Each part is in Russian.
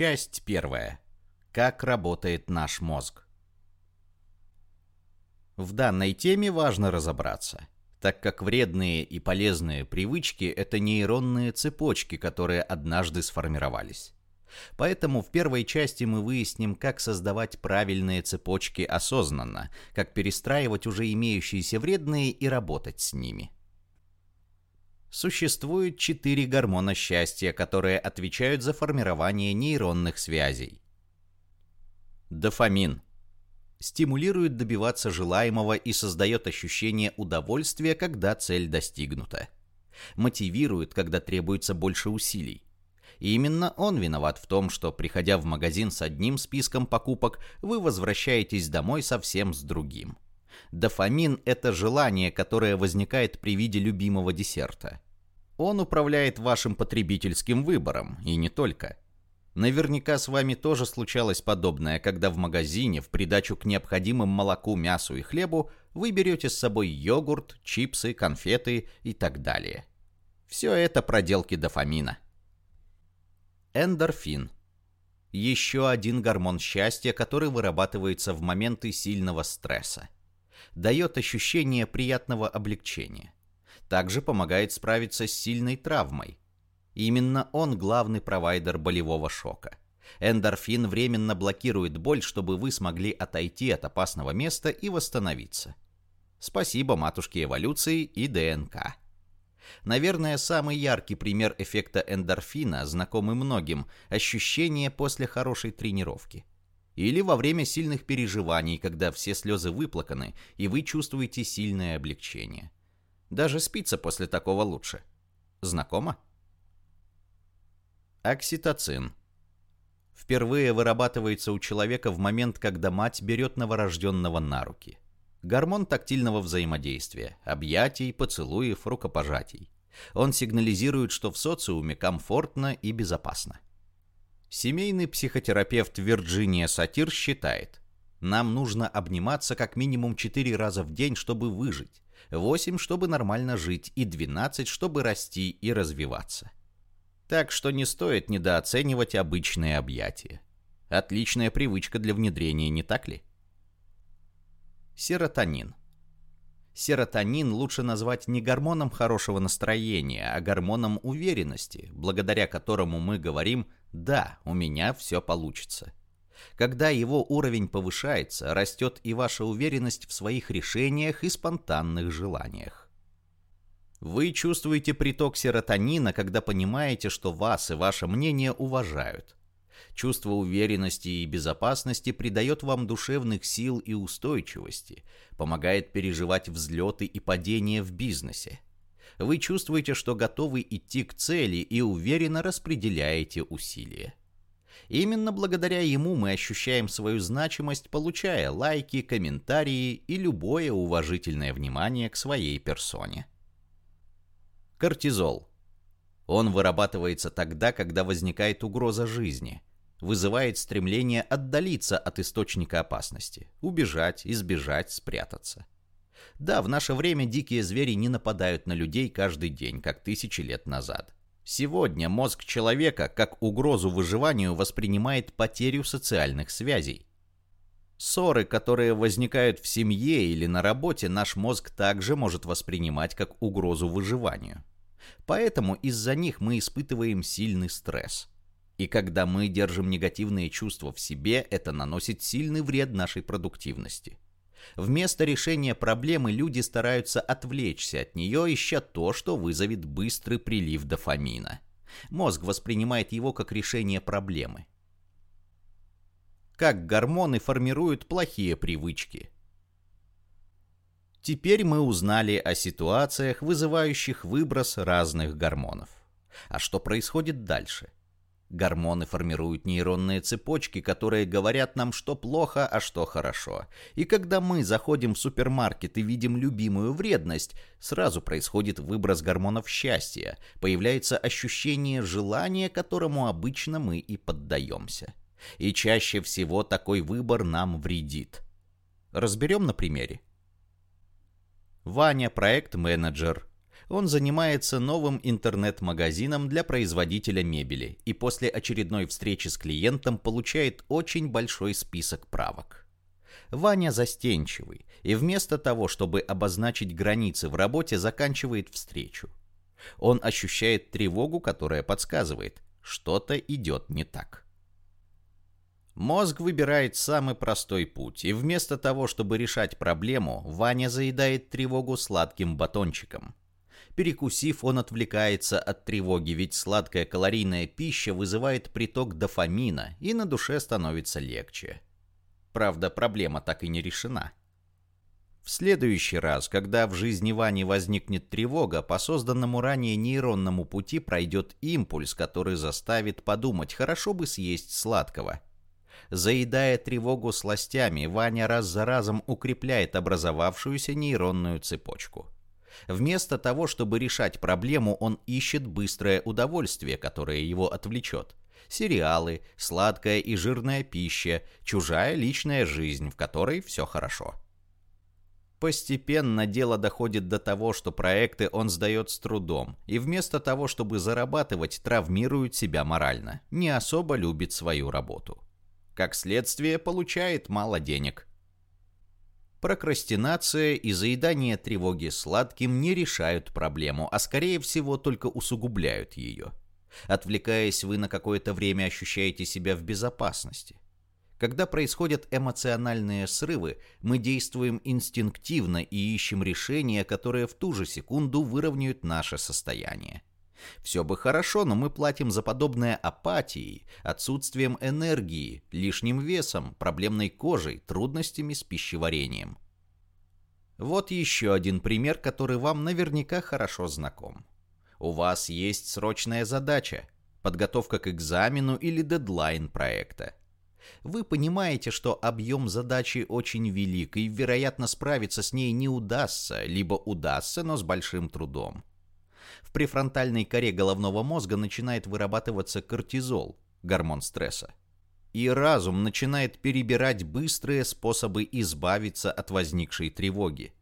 Часть первая. Как работает наш мозг. В данной теме важно разобраться, так как вредные и полезные привычки – это нейронные цепочки, которые однажды сформировались. Поэтому в первой части мы выясним, как создавать правильные цепочки осознанно, как перестраивать уже имеющиеся вредные и работать с ними. Существует четыре гормона счастья, которые отвечают за формирование нейронных связей. Дофамин стимулирует добиваться желаемого и создает ощущение удовольствия, когда цель достигнута. Мотивирует, когда требуется больше усилий. И именно он виноват в том, что, приходя в магазин с одним списком покупок, вы возвращаетесь домой совсем с другим. Дофамин – это желание, которое возникает при виде любимого десерта. Он управляет вашим потребительским выбором, и не только. Наверняка с вами тоже случалось подобное, когда в магазине в придачу к необходимым молоку, мясу и хлебу вы берете с собой йогурт, чипсы, конфеты и так далее. Все это проделки дофамина. Эндорфин. Еще один гормон счастья, который вырабатывается в моменты сильного стресса дает ощущение приятного облегчения. Также помогает справиться с сильной травмой. Именно он главный провайдер болевого шока. Эндорфин временно блокирует боль, чтобы вы смогли отойти от опасного места и восстановиться. Спасибо матушке эволюции и ДНК. Наверное, самый яркий пример эффекта эндорфина, знакомый многим, ощущение после хорошей тренировки. Или во время сильных переживаний, когда все слезы выплаканы, и вы чувствуете сильное облегчение. Даже спится после такого лучше. Знакомо? Окситоцин. Впервые вырабатывается у человека в момент, когда мать берет новорожденного на руки. Гормон тактильного взаимодействия, объятий, поцелуев, рукопожатий. Он сигнализирует, что в социуме комфортно и безопасно. Семейный психотерапевт Вирджиния Сатир считает, нам нужно обниматься как минимум 4 раза в день, чтобы выжить, 8, чтобы нормально жить, и 12, чтобы расти и развиваться. Так что не стоит недооценивать обычные объятия. Отличная привычка для внедрения, не так ли? Серотонин. Серотонин лучше назвать не гормоном хорошего настроения, а гормоном уверенности, благодаря которому мы говорим да, у меня все получится. Когда его уровень повышается, растет и ваша уверенность в своих решениях и спонтанных желаниях. Вы чувствуете приток серотонина, когда понимаете, что вас и ваше мнение уважают. Чувство уверенности и безопасности придает вам душевных сил и устойчивости, помогает переживать взлеты и падения в бизнесе вы чувствуете, что готовы идти к цели и уверенно распределяете усилия. Именно благодаря ему мы ощущаем свою значимость, получая лайки, комментарии и любое уважительное внимание к своей персоне. Кортизол. Он вырабатывается тогда, когда возникает угроза жизни, вызывает стремление отдалиться от источника опасности, убежать, избежать, спрятаться. Да, в наше время дикие звери не нападают на людей каждый день, как тысячи лет назад. Сегодня мозг человека как угрозу выживанию воспринимает потерю социальных связей. Ссоры, которые возникают в семье или на работе, наш мозг также может воспринимать как угрозу выживанию. Поэтому из-за них мы испытываем сильный стресс. И когда мы держим негативные чувства в себе, это наносит сильный вред нашей продуктивности. Вместо решения проблемы люди стараются отвлечься от нее, ища то, что вызовет быстрый прилив дофамина. Мозг воспринимает его как решение проблемы. Как гормоны формируют плохие привычки. Теперь мы узнали о ситуациях, вызывающих выброс разных гормонов. А что происходит дальше? Гормоны формируют нейронные цепочки, которые говорят нам, что плохо, а что хорошо. И когда мы заходим в супермаркет и видим любимую вредность, сразу происходит выброс гормонов счастья, появляется ощущение желания, которому обычно мы и поддаемся. И чаще всего такой выбор нам вредит. Разберем на примере. Ваня – проект-менеджер. Он занимается новым интернет-магазином для производителя мебели и после очередной встречи с клиентом получает очень большой список правок. Ваня застенчивый и вместо того, чтобы обозначить границы в работе, заканчивает встречу. Он ощущает тревогу, которая подсказывает, что-то идет не так. Мозг выбирает самый простой путь, и вместо того, чтобы решать проблему, Ваня заедает тревогу сладким батончиком. Перекусив, он отвлекается от тревоги, ведь сладкая калорийная пища вызывает приток дофамина, и на душе становится легче. Правда, проблема так и не решена. В следующий раз, когда в жизни Вани возникнет тревога, по созданному ранее нейронному пути пройдет импульс, который заставит подумать, хорошо бы съесть сладкого. Заедая тревогу сластями, Ваня раз за разом укрепляет образовавшуюся нейронную цепочку. Вместо того, чтобы решать проблему, он ищет быстрое удовольствие, которое его отвлечет. Сериалы, сладкая и жирная пища, чужая личная жизнь, в которой все хорошо. Постепенно дело доходит до того, что проекты он сдает с трудом, и вместо того, чтобы зарабатывать, травмирует себя морально, не особо любит свою работу. Как следствие, получает мало денег. Прокрастинация и заедание тревоги сладким не решают проблему, а скорее всего только усугубляют ее. Отвлекаясь, вы на какое-то время ощущаете себя в безопасности. Когда происходят эмоциональные срывы, мы действуем инстинктивно и ищем решения, которые в ту же секунду выровняют наше состояние. Все бы хорошо, но мы платим за подобное апатией, отсутствием энергии, лишним весом, проблемной кожей, трудностями с пищеварением. Вот еще один пример, который вам наверняка хорошо знаком. У вас есть срочная задача, подготовка к экзамену или дедлайн проекта. Вы понимаете, что объем задачи очень велик, и, вероятно, справиться с ней не удастся, либо удастся, но с большим трудом. В префронтальной коре головного мозга начинает вырабатываться кортизол, гормон стресса. И разум начинает перебирать быстрые способы избавиться от возникшей тревоги.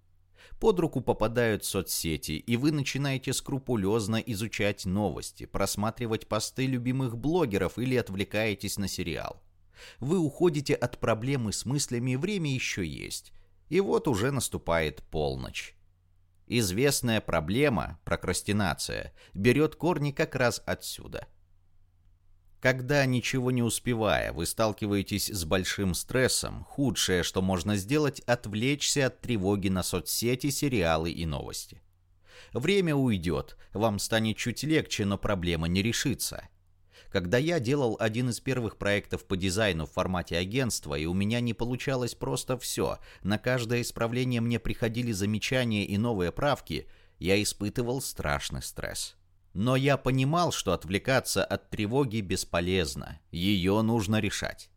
Под руку попадают соцсети, и вы начинаете скрупулезно изучать новости, просматривать посты любимых блогеров или отвлекаетесь на сериал. Вы уходите от проблемы с мыслями, время еще есть. И вот уже наступает полночь. Известная проблема, прокрастинация, берет корни как раз отсюда. Когда, ничего не успевая, вы сталкиваетесь с большим стрессом, худшее, что можно сделать, отвлечься от тревоги на соцсети, сериалы и новости. Время уйдет, вам станет чуть легче, но проблема не решится. Когда я делал один из первых проектов по дизайну в формате агентства, и у меня не получалось просто все, на каждое исправление мне приходили замечания и новые правки, я испытывал страшный стресс. Но я понимал, что отвлекаться от тревоги бесполезно, ее нужно решать.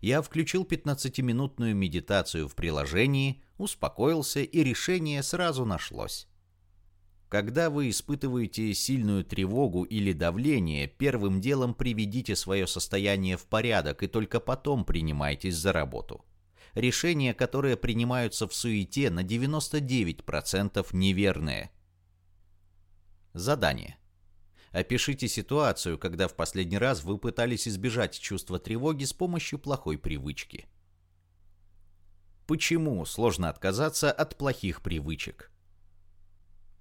Я включил 15-минутную медитацию в приложении, успокоился и решение сразу нашлось. Когда вы испытываете сильную тревогу или давление, первым делом приведите свое состояние в порядок и только потом принимайтесь за работу. Решения, которые принимаются в суете, на 99% неверные. Задание. Опишите ситуацию, когда в последний раз вы пытались избежать чувства тревоги с помощью плохой привычки. Почему сложно отказаться от плохих привычек?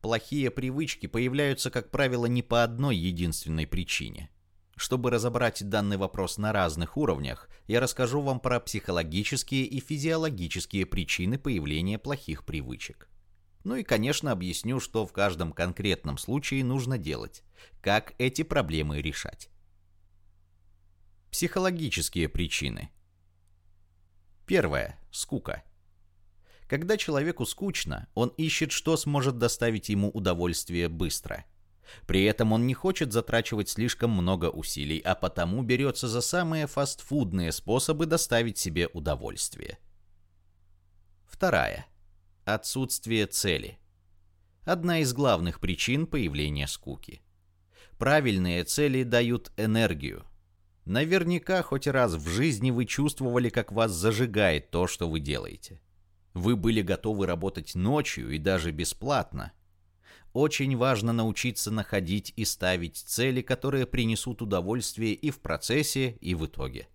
Плохие привычки появляются, как правило, не по одной единственной причине. Чтобы разобрать данный вопрос на разных уровнях, я расскажу вам про психологические и физиологические причины появления плохих привычек. Ну и, конечно, объясню, что в каждом конкретном случае нужно делать, как эти проблемы решать. Психологические причины. Первое. Скука. Когда человеку скучно, он ищет, что сможет доставить ему удовольствие быстро. При этом он не хочет затрачивать слишком много усилий, а потому берется за самые фастфудные способы доставить себе удовольствие. Вторая. Отсутствие цели. Одна из главных причин появления скуки. Правильные цели дают энергию. Наверняка хоть раз в жизни вы чувствовали, как вас зажигает то, что вы делаете. Вы были готовы работать ночью и даже бесплатно. Очень важно научиться находить и ставить цели, которые принесут удовольствие и в процессе, и в итоге.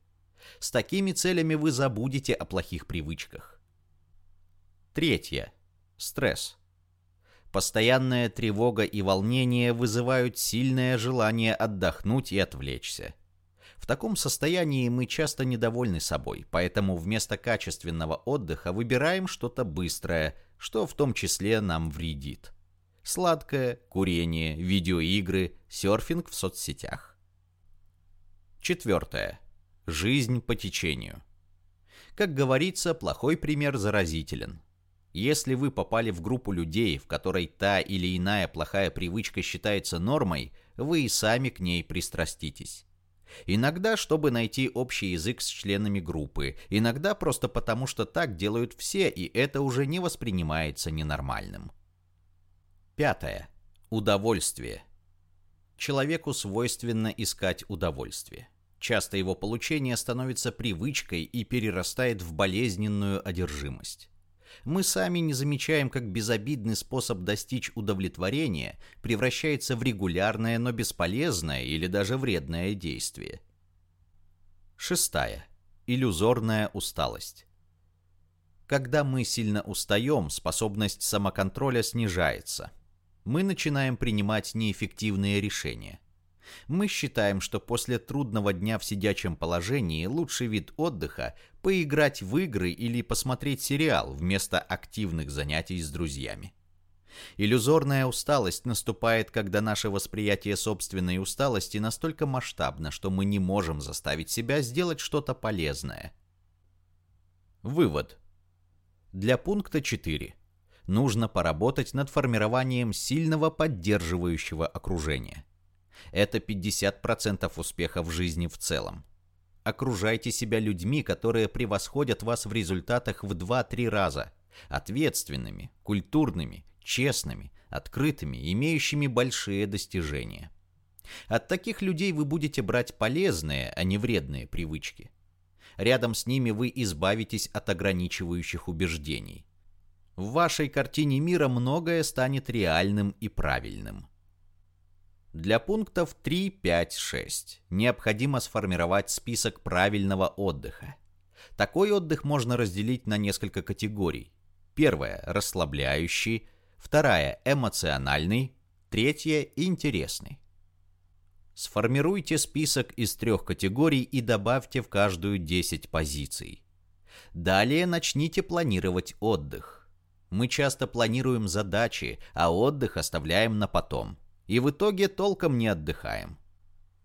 С такими целями вы забудете о плохих привычках. Третье. Стресс. Постоянная тревога и волнение вызывают сильное желание отдохнуть и отвлечься. В таком состоянии мы часто недовольны собой, поэтому вместо качественного отдыха выбираем что-то быстрое, что в том числе нам вредит. Сладкое, курение, видеоигры, серфинг в соцсетях. Четвертое. Жизнь по течению. Как говорится, плохой пример заразителен. Если вы попали в группу людей, в которой та или иная плохая привычка считается нормой, вы и сами к ней пристраститесь. Иногда, чтобы найти общий язык с членами группы, иногда просто потому, что так делают все, и это уже не воспринимается ненормальным. Пятое. Удовольствие. Человеку свойственно искать удовольствие. Часто его получение становится привычкой и перерастает в болезненную одержимость. Мы сами не замечаем, как безобидный способ достичь удовлетворения превращается в регулярное, но бесполезное или даже вредное действие. Шестая. Иллюзорная усталость. Когда мы сильно устаем, способность самоконтроля снижается – мы начинаем принимать неэффективные решения. Мы считаем, что после трудного дня в сидячем положении лучший вид отдыха – поиграть в игры или посмотреть сериал вместо активных занятий с друзьями. Иллюзорная усталость наступает, когда наше восприятие собственной усталости настолько масштабно, что мы не можем заставить себя сделать что-то полезное. Вывод. Для пункта 4 нужно поработать над формированием сильного поддерживающего окружения. Это 50% успеха в жизни в целом. Окружайте себя людьми, которые превосходят вас в результатах в 2-3 раза. Ответственными, культурными, честными, открытыми, имеющими большие достижения. От таких людей вы будете брать полезные, а не вредные привычки. Рядом с ними вы избавитесь от ограничивающих убеждений. В вашей картине мира многое станет реальным и правильным. Для пунктов 3, 5, 6 необходимо сформировать список правильного отдыха. Такой отдых можно разделить на несколько категорий. Первая – расслабляющий, вторая – эмоциональный, третья – интересный. Сформируйте список из трех категорий и добавьте в каждую 10 позиций. Далее начните планировать отдых. Мы часто планируем задачи, а отдых оставляем на потом. И в итоге толком не отдыхаем.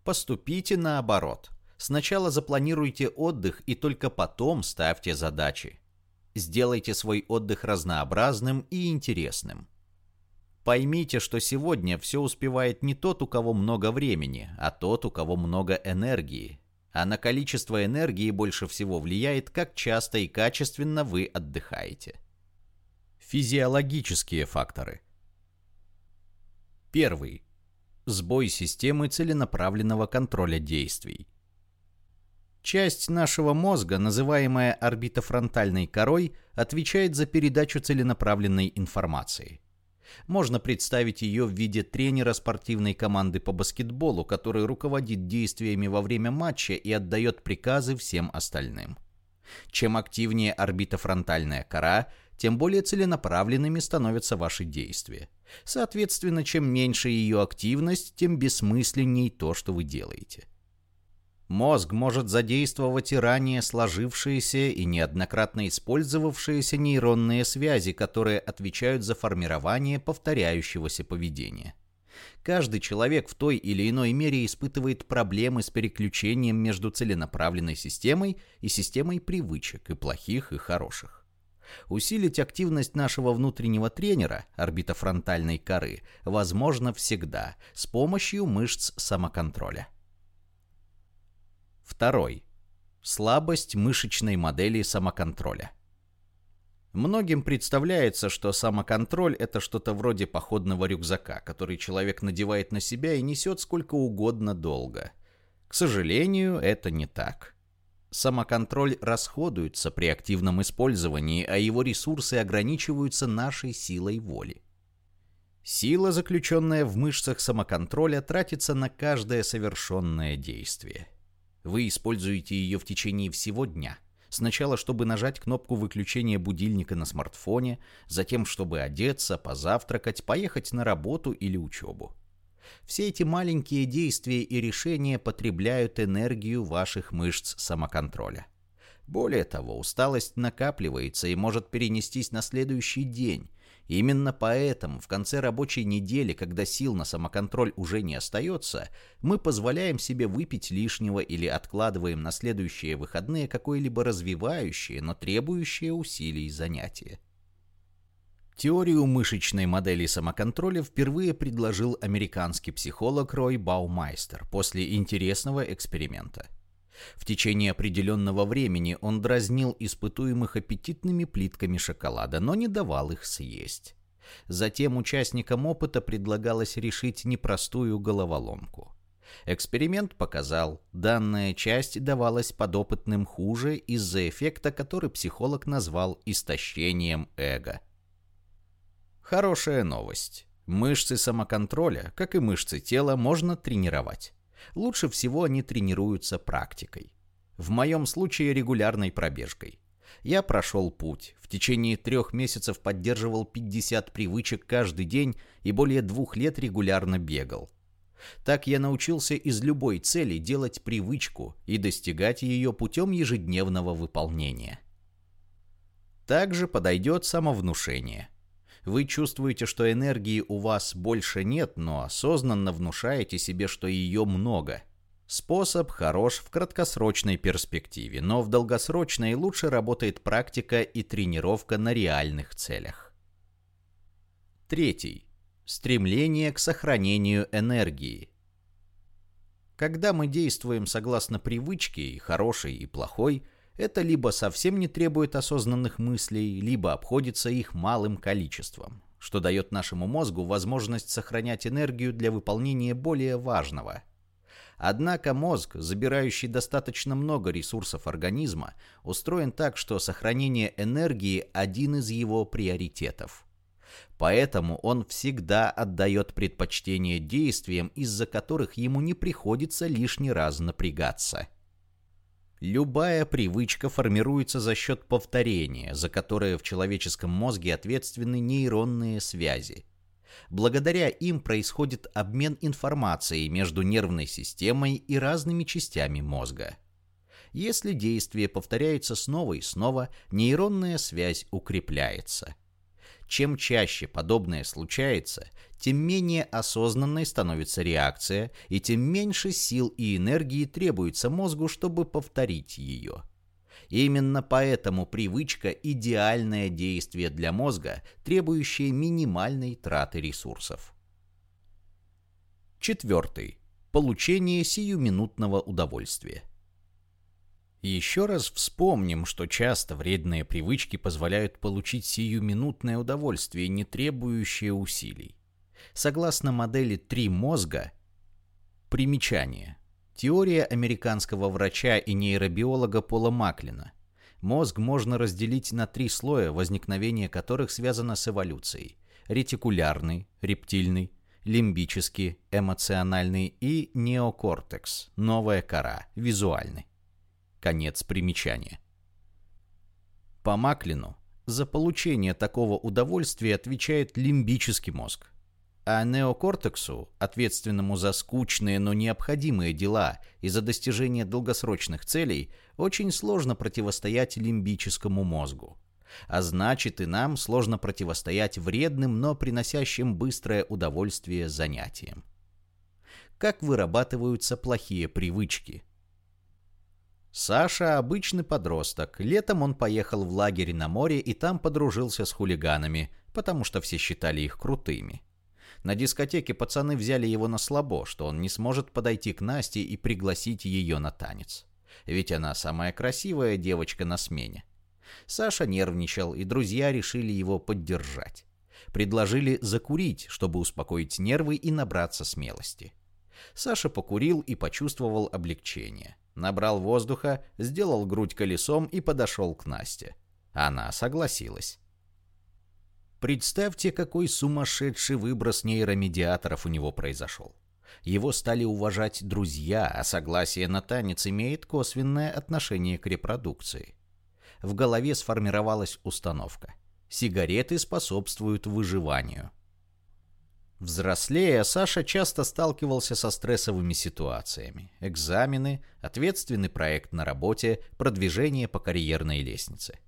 Поступите наоборот. Сначала запланируйте отдых и только потом ставьте задачи. Сделайте свой отдых разнообразным и интересным. Поймите, что сегодня все успевает не тот, у кого много времени, а тот, у кого много энергии. А на количество энергии больше всего влияет, как часто и качественно вы отдыхаете. Физиологические факторы. Первый. Сбой системы целенаправленного контроля действий. Часть нашего мозга, называемая орбитофронтальной корой, отвечает за передачу целенаправленной информации. Можно представить ее в виде тренера спортивной команды по баскетболу, который руководит действиями во время матча и отдает приказы всем остальным. Чем активнее орбитофронтальная кора, тем более целенаправленными становятся ваши действия. Соответственно, чем меньше ее активность, тем бессмысленней то, что вы делаете. Мозг может задействовать и ранее сложившиеся и неоднократно использовавшиеся нейронные связи, которые отвечают за формирование повторяющегося поведения. Каждый человек в той или иной мере испытывает проблемы с переключением между целенаправленной системой и системой привычек, и плохих, и хороших. Усилить активность нашего внутреннего тренера, орбитофронтальной коры, возможно всегда с помощью мышц самоконтроля. Второй. Слабость мышечной модели самоконтроля. Многим представляется, что самоконтроль – это что-то вроде походного рюкзака, который человек надевает на себя и несет сколько угодно долго. К сожалению, это не так. Самоконтроль расходуется при активном использовании, а его ресурсы ограничиваются нашей силой воли. Сила, заключенная в мышцах самоконтроля, тратится на каждое совершенное действие. Вы используете ее в течение всего дня. Сначала, чтобы нажать кнопку выключения будильника на смартфоне, затем, чтобы одеться, позавтракать, поехать на работу или учебу. Все эти маленькие действия и решения потребляют энергию ваших мышц самоконтроля. Более того, усталость накапливается и может перенестись на следующий день, Именно поэтому в конце рабочей недели, когда сил на самоконтроль уже не остается, мы позволяем себе выпить лишнего или откладываем на следующие выходные какое-либо развивающее, но требующее усилий занятие. Теорию мышечной модели самоконтроля впервые предложил американский психолог Рой Баумайстер после интересного эксперимента. В течение определенного времени он дразнил испытуемых аппетитными плитками шоколада, но не давал их съесть. Затем участникам опыта предлагалось решить непростую головоломку. Эксперимент показал, данная часть давалась подопытным хуже из-за эффекта, который психолог назвал истощением эго. Хорошая новость. Мышцы самоконтроля, как и мышцы тела, можно тренировать. Лучше всего они тренируются практикой. В моем случае регулярной пробежкой. Я прошел путь. В течение трех месяцев поддерживал 50 привычек каждый день и более двух лет регулярно бегал. Так я научился из любой цели делать привычку и достигать ее путем ежедневного выполнения. Также подойдет самовнушение – вы чувствуете, что энергии у вас больше нет, но осознанно внушаете себе, что ее много. Способ хорош в краткосрочной перспективе, но в долгосрочной лучше работает практика и тренировка на реальных целях. Третий. Стремление к сохранению энергии. Когда мы действуем согласно привычке, и хорошей, и плохой – это либо совсем не требует осознанных мыслей, либо обходится их малым количеством, что дает нашему мозгу возможность сохранять энергию для выполнения более важного. Однако мозг, забирающий достаточно много ресурсов организма, устроен так, что сохранение энергии – один из его приоритетов. Поэтому он всегда отдает предпочтение действиям, из-за которых ему не приходится лишний раз напрягаться. Любая привычка формируется за счет повторения, за которое в человеческом мозге ответственны нейронные связи. Благодаря им происходит обмен информацией между нервной системой и разными частями мозга. Если действие повторяется снова и снова, нейронная связь укрепляется – чем чаще подобное случается, тем менее осознанной становится реакция, и тем меньше сил и энергии требуется мозгу, чтобы повторить ее. Именно поэтому привычка – идеальное действие для мозга, требующее минимальной траты ресурсов. Четвертый. Получение сиюминутного удовольствия. Еще раз вспомним, что часто вредные привычки позволяют получить сиюминутное удовольствие, не требующее усилий. Согласно модели «три мозга», примечание. Теория американского врача и нейробиолога Пола Маклина. Мозг можно разделить на три слоя, возникновение которых связано с эволюцией. Ретикулярный, рептильный, лимбический, эмоциональный и неокортекс, новая кора, визуальный. Конец примечания. По Маклину за получение такого удовольствия отвечает лимбический мозг, а неокортексу, ответственному за скучные, но необходимые дела и за достижение долгосрочных целей, очень сложно противостоять лимбическому мозгу. А значит и нам сложно противостоять вредным, но приносящим быстрое удовольствие занятиям. Как вырабатываются плохие привычки? Саша – обычный подросток. Летом он поехал в лагерь на море и там подружился с хулиганами, потому что все считали их крутыми. На дискотеке пацаны взяли его на слабо, что он не сможет подойти к Насте и пригласить ее на танец. Ведь она самая красивая девочка на смене. Саша нервничал, и друзья решили его поддержать. Предложили закурить, чтобы успокоить нервы и набраться смелости. Саша покурил и почувствовал облегчение – Набрал воздуха, сделал грудь колесом и подошел к Насте. Она согласилась. Представьте, какой сумасшедший выброс нейромедиаторов у него произошел. Его стали уважать друзья, а согласие на танец имеет косвенное отношение к репродукции. В голове сформировалась установка. Сигареты способствуют выживанию. Взрослея, Саша часто сталкивался со стрессовыми ситуациями. Экзамены, ответственный проект на работе, продвижение по карьерной лестнице.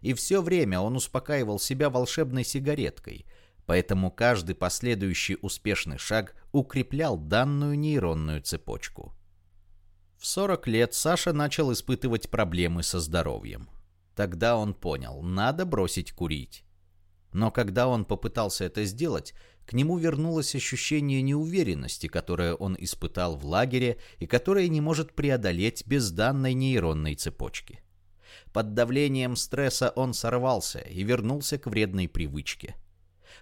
И все время он успокаивал себя волшебной сигареткой, поэтому каждый последующий успешный шаг укреплял данную нейронную цепочку. В 40 лет Саша начал испытывать проблемы со здоровьем. Тогда он понял, надо бросить курить. Но когда он попытался это сделать, к нему вернулось ощущение неуверенности, которое он испытал в лагере и которое не может преодолеть без данной нейронной цепочки. Под давлением стресса он сорвался и вернулся к вредной привычке.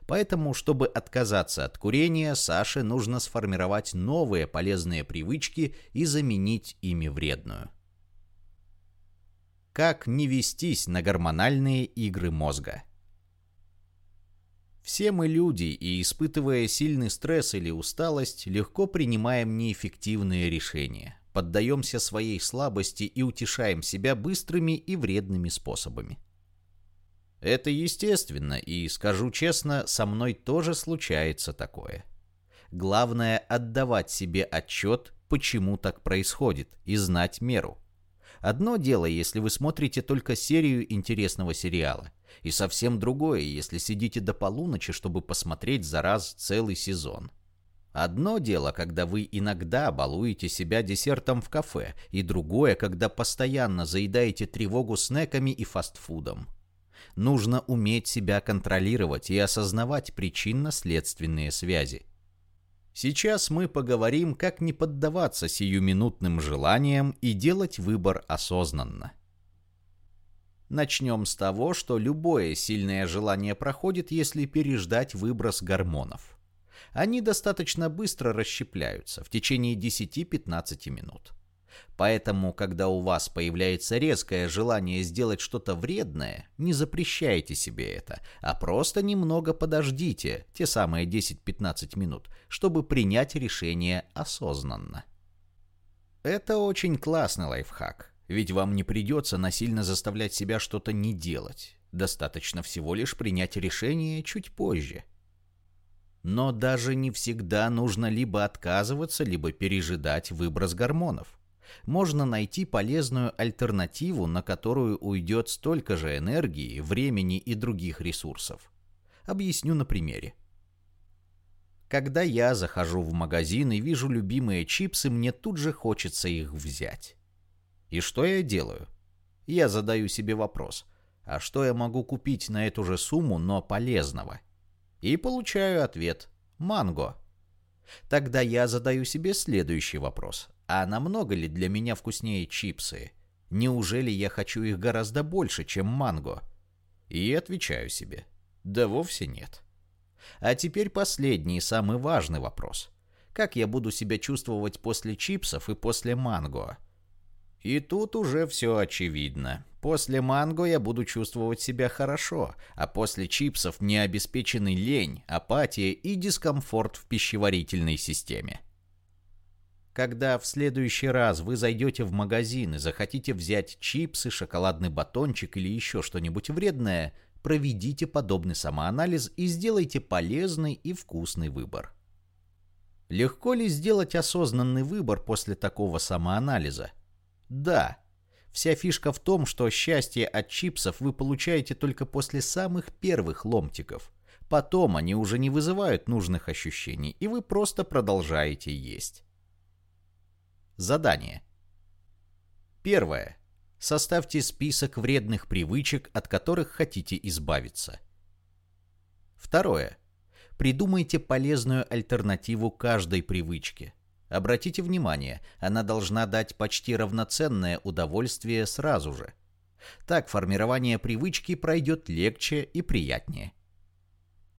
Поэтому, чтобы отказаться от курения, Саше нужно сформировать новые полезные привычки и заменить ими вредную. Как не вестись на гормональные игры мозга? Все мы люди, и испытывая сильный стресс или усталость, легко принимаем неэффективные решения, поддаемся своей слабости и утешаем себя быстрыми и вредными способами. Это естественно, и, скажу честно, со мной тоже случается такое. Главное – отдавать себе отчет, почему так происходит, и знать меру. Одно дело, если вы смотрите только серию интересного сериала, и совсем другое, если сидите до полуночи, чтобы посмотреть за раз целый сезон. Одно дело, когда вы иногда балуете себя десертом в кафе, и другое, когда постоянно заедаете тревогу снеками и фастфудом. Нужно уметь себя контролировать и осознавать причинно-следственные связи. Сейчас мы поговорим, как не поддаваться сиюминутным желаниям и делать выбор осознанно. Начнем с того, что любое сильное желание проходит, если переждать выброс гормонов. Они достаточно быстро расщепляются в течение 10-15 минут. Поэтому, когда у вас появляется резкое желание сделать что-то вредное, не запрещайте себе это, а просто немного подождите, те самые 10-15 минут, чтобы принять решение осознанно. Это очень классный лайфхак. Ведь вам не придется насильно заставлять себя что-то не делать. Достаточно всего лишь принять решение чуть позже. Но даже не всегда нужно либо отказываться, либо пережидать выброс гормонов. Можно найти полезную альтернативу, на которую уйдет столько же энергии, времени и других ресурсов. Объясню на примере. Когда я захожу в магазин и вижу любимые чипсы, мне тут же хочется их взять. И что я делаю? Я задаю себе вопрос, а что я могу купить на эту же сумму, но полезного? И получаю ответ – манго. Тогда я задаю себе следующий вопрос. А намного ли для меня вкуснее чипсы? Неужели я хочу их гораздо больше, чем манго? И отвечаю себе. Да вовсе нет. А теперь последний, самый важный вопрос. Как я буду себя чувствовать после чипсов и после манго? И тут уже все очевидно. После манго я буду чувствовать себя хорошо, а после чипсов мне обеспечены лень, апатия и дискомфорт в пищеварительной системе. Когда в следующий раз вы зайдете в магазин и захотите взять чипсы, шоколадный батончик или еще что-нибудь вредное, проведите подобный самоанализ и сделайте полезный и вкусный выбор. Легко ли сделать осознанный выбор после такого самоанализа? Да. Вся фишка в том, что счастье от чипсов вы получаете только после самых первых ломтиков. Потом они уже не вызывают нужных ощущений, и вы просто продолжаете есть. Задание. Первое. Составьте список вредных привычек, от которых хотите избавиться. Второе. Придумайте полезную альтернативу каждой привычке. Обратите внимание, она должна дать почти равноценное удовольствие сразу же. Так формирование привычки пройдет легче и приятнее.